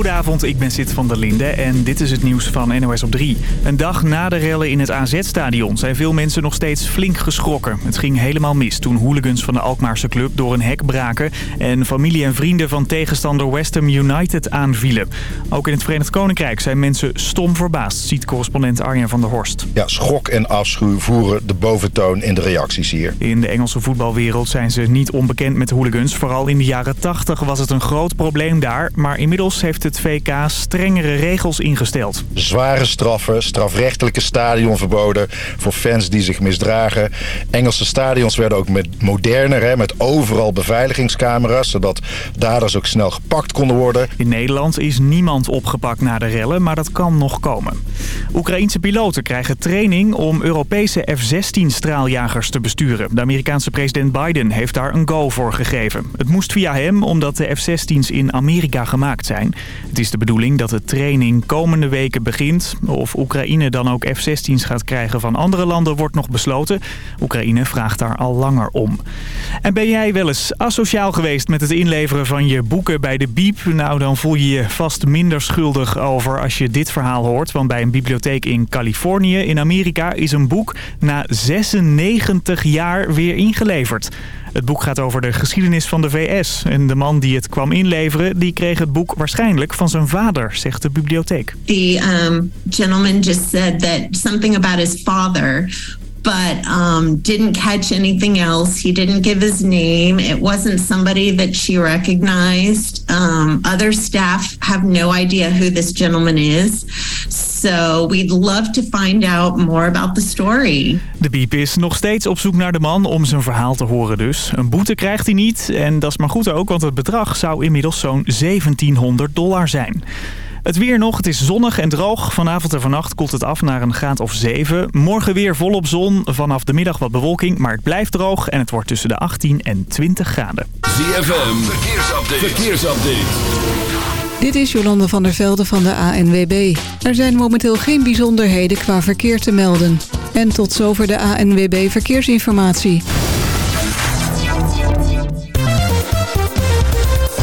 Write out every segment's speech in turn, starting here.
Goedenavond, ik ben Sid van der Linde en dit is het nieuws van NOS op 3. Een dag na de rellen in het AZ-stadion zijn veel mensen nog steeds flink geschrokken. Het ging helemaal mis toen hooligans van de Alkmaarse club door een hek braken... en familie en vrienden van tegenstander West Ham United aanvielen. Ook in het Verenigd Koninkrijk zijn mensen stom verbaasd, ziet correspondent Arjen van der Horst. Ja, schok en afschuw voeren de boventoon in de reacties hier. In de Engelse voetbalwereld zijn ze niet onbekend met hooligans. Vooral in de jaren 80 was het een groot probleem daar, maar inmiddels heeft het VK strengere regels ingesteld. Zware straffen, strafrechtelijke stadionverboden voor fans die zich misdragen. Engelse stadions werden ook met moderner, hè, met overal beveiligingscamera's... zodat daders ook snel gepakt konden worden. In Nederland is niemand opgepakt na de rellen, maar dat kan nog komen. Oekraïense piloten krijgen training om Europese F-16-straaljagers te besturen. De Amerikaanse president Biden heeft daar een go voor gegeven. Het moest via hem omdat de F-16's in Amerika gemaakt zijn. Het is de bedoeling dat de training komende weken begint. Of Oekraïne dan ook F-16's gaat krijgen van andere landen wordt nog besloten. Oekraïne vraagt daar al langer om. En ben jij wel eens asociaal geweest met het inleveren van je boeken bij de Biep? Nou, dan voel je je vast minder schuldig over als je dit verhaal hoort. Want bij een bibliotheek in Californië in Amerika is een boek na 96 jaar weer ingeleverd. Het boek gaat over de geschiedenis van de VS. En de man die het kwam inleveren, die kreeg het boek waarschijnlijk van zijn vader, zegt de bibliotheek. The um, gentleman just said that something about his father but um, didn't catch anything else. He didn't give his name. It wasn't somebody that she recognized. Um, other staff have no idea who this gentleman is. So we'd love to find out more about the story. De Biep is nog steeds op zoek naar de man om zijn verhaal te horen dus. Een boete krijgt hij niet en dat is maar goed ook, want het bedrag zou inmiddels zo'n 1700 dollar zijn. Het weer nog, het is zonnig en droog. Vanavond en vannacht koelt het af naar een graad of 7. Morgen weer volop zon, vanaf de middag wat bewolking, maar het blijft droog en het wordt tussen de 18 en 20 graden. ZFM, verkeersupdate. verkeersupdate. Dit is Jolande van der Velde van de ANWB. Er zijn momenteel geen bijzonderheden qua verkeer te melden. En tot zover de ANWB Verkeersinformatie.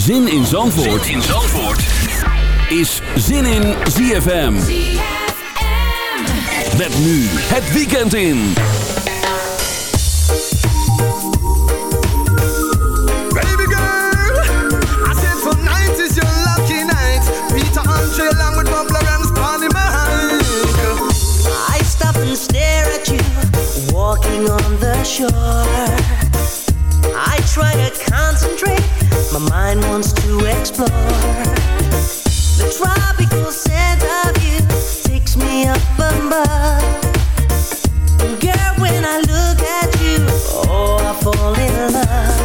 Zin in Zandvoort, zin in Zandvoort. is Zin in ZFM. Met nu het weekend in. Baby girl, I said for night is your lucky night. Peter Andre along with Bubba and Spotty Mike. I stop and stare at you, walking on the shore. I try to concentrate, my mind wants to explore. The tropical scent of you takes me up above. Girl, when I look at you, oh, I fall in love.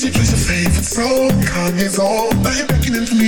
You play your favorite song. Kanye's all Now you're beckoning for me.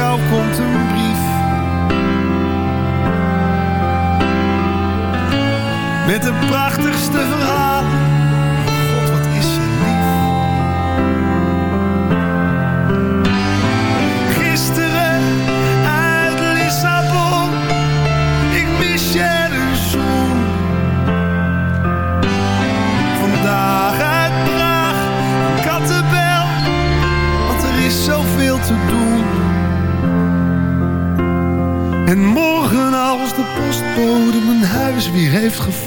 Moskou komt een brief. Met de prachtigste verhalen.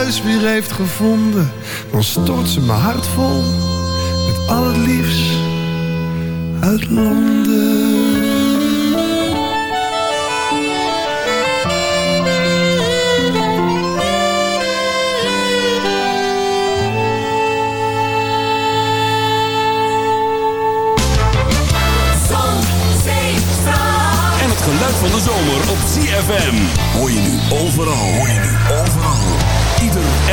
Postbode mijn huis weer heeft gevonden, dan stort ze mijn hart vol met al het liefst uit Londen. Zon, zee, strand. En het geluid van de zomer op CFM. Hoor je nu overal. Hoor je nu overal.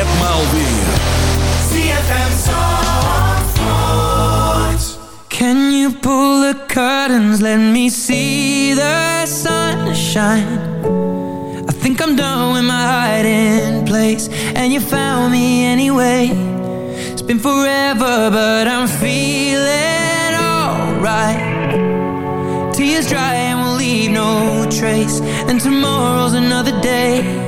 Ieder en maal weer. CFM Zandvoort. Can you pull the curtains, let me see the sunshine. I think I'm done with my hiding place And you found me anyway. It's been forever but I'm feeling alright. Tears dry and we'll leave no trace And tomorrow's another day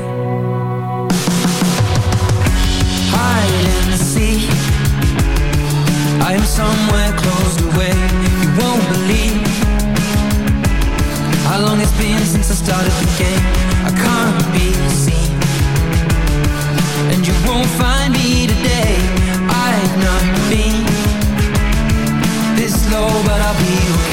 somewhere closed away You won't believe. How long it's been since I started the game I can't be seen. And you won't find me today I've not been This low but I'll be okay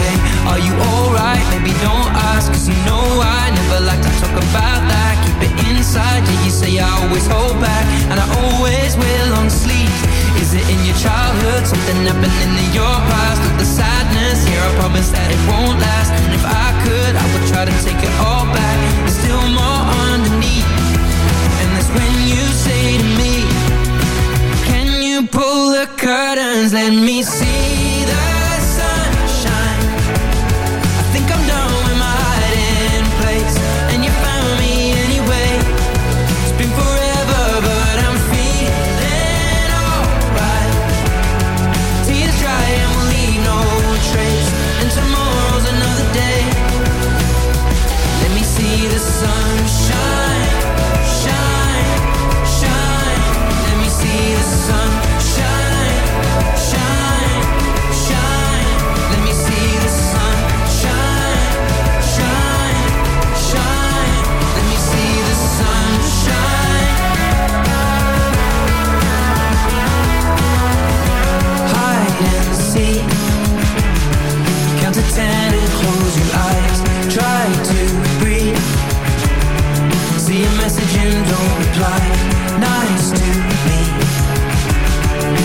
are you alright? Maybe don't ask, cause you know I never like to talk about that. Keep it inside, yeah, you say I always hold back, and I always will on sleep. Is it in your childhood? Something happened in your past with the sadness? Here, I promise that it won't last. And if I could, I would try to take it all back. There's still more underneath, and that's when you say to me, Can you pull the curtains? Let me see that. like nice to me.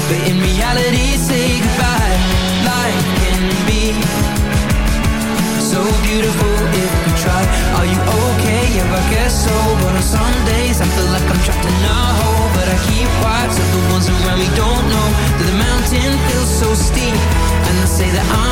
But in reality say goodbye Life can be. So beautiful if we try. Are you okay? Yeah, I guess so. But on some days I feel like I'm trapped in a hole. But I keep quiet so the ones around me don't know That the mountain feels so steep. And they say that I'm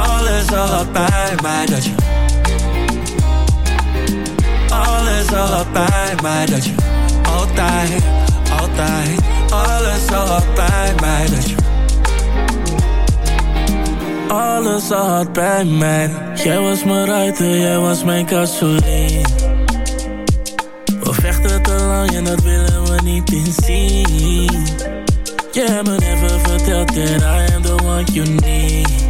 alles al had bij mij Dat je alles bij mij Dat je altijd, altijd Alles al had bij mij Dat je alles al had bij mij. Jij was mijn ruiter, jij was mijn gasoline We vechten te lang en dat willen we niet inzien Je hebt me never verteld that I am the one you need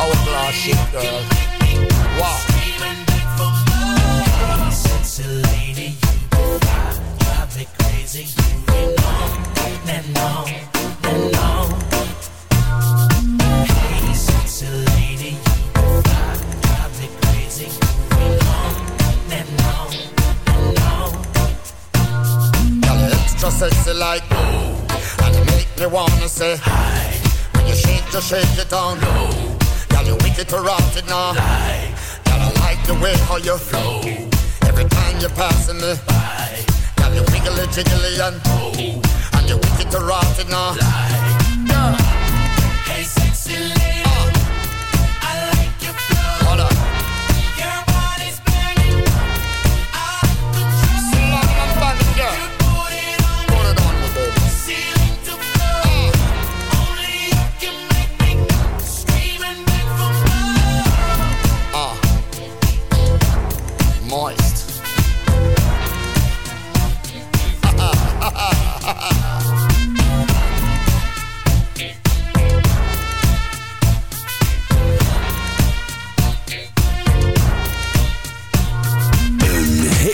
outlaw shit, girl. Wow. Lady, you drive me crazy. Hey, sexy lady, you drive me crazy. You're extra sexy like and you make me wanna say hi. When you shake, you shake it down low. You wicked to rot it now. Girl, I like the way how you flow. Every time you're passing me by. Girl, you wiggly jiggly and oh, and you wicked to rot it now. Girl,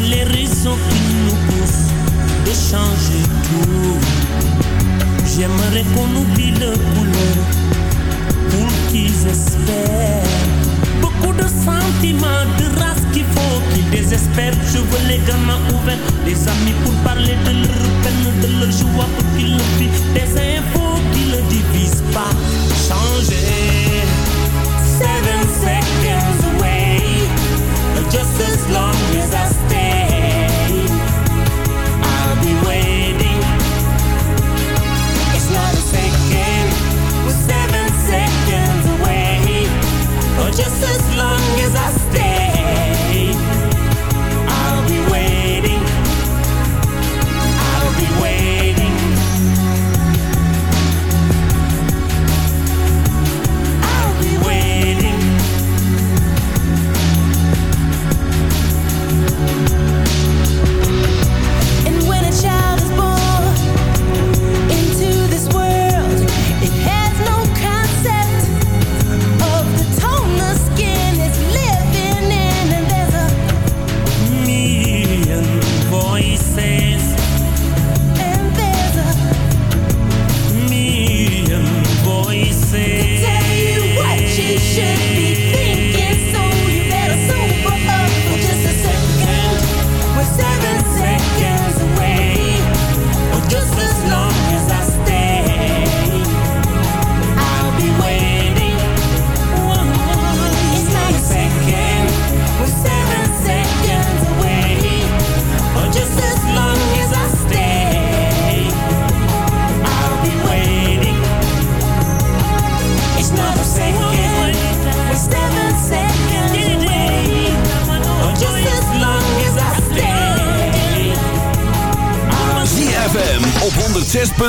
le les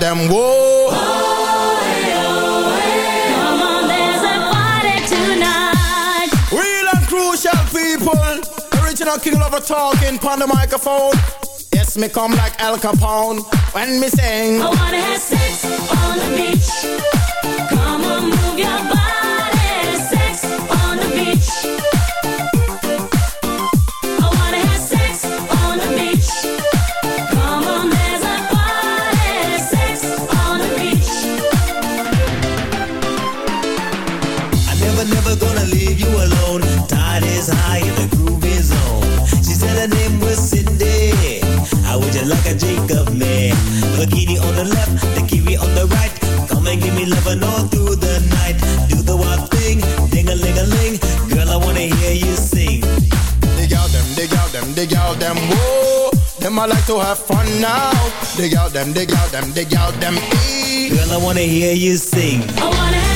them, whoa. Come on, there's a party tonight. Crucial people. Original King talking on the microphone. Yes, me come like El Capone when me sing. I wanna have sex on the beach. Come on, move your body. the groove is on. She said her name was Cindy. I like a Jacob man? On the left, the kiwi on the right. Come and give me all through the night. Do the wild thing, ding a ling a ling. Girl, I wanna hear you sing. Dig out them, dig out them, dig out them. Them I like to have fun now. Dig out them, dig out them, dig out them. Girl, I wanna hear you sing. I wanna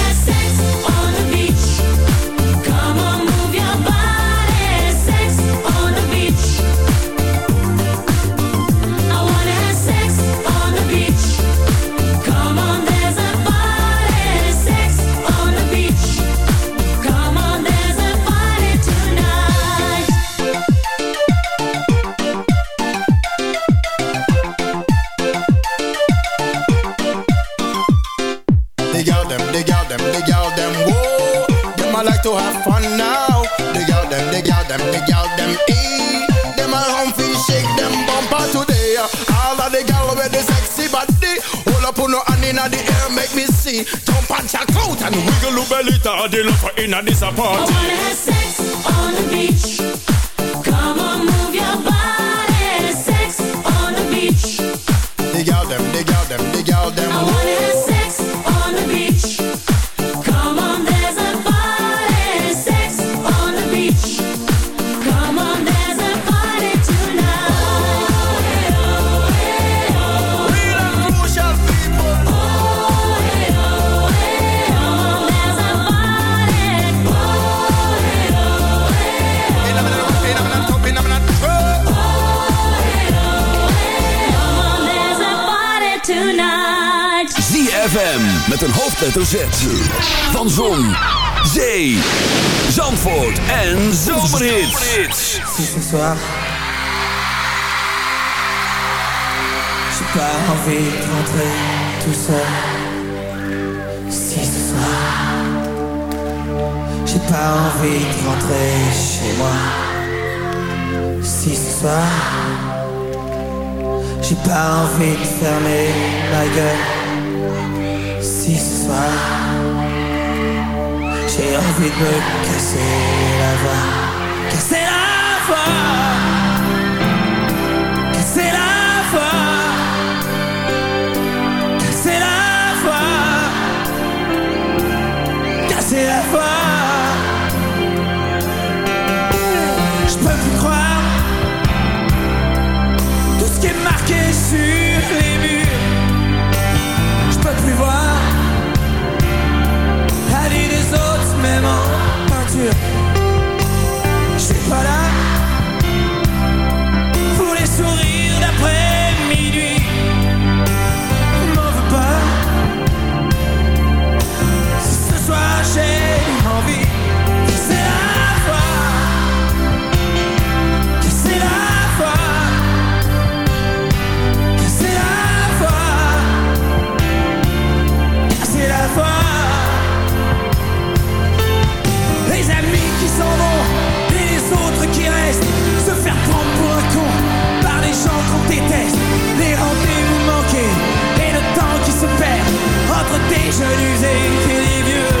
make. Jump and check out and wiggle your belly to the love inna this a I party. wanna have sex on the beach. Come on, move your body. Sex on the beach. Dig out them, dig out them, dig out them, I wanna have sex ZFM met een hoofdletter Z. Van Zon, Zee, Zandvoort en Zomerhits. Ce soir J'ai pas envie de rentrer tout seul Si ce soir J'ai pas envie de rentrer chez moi Si ce soir J'ai pas envie de fermer ma gueule Si ce soir J'ai envie de me casser la voix Casser la voix en peinture. Je suis pas là déteste Les rendez-vous manqués et le temps qui se perd Entre des jeunes usés et des vieux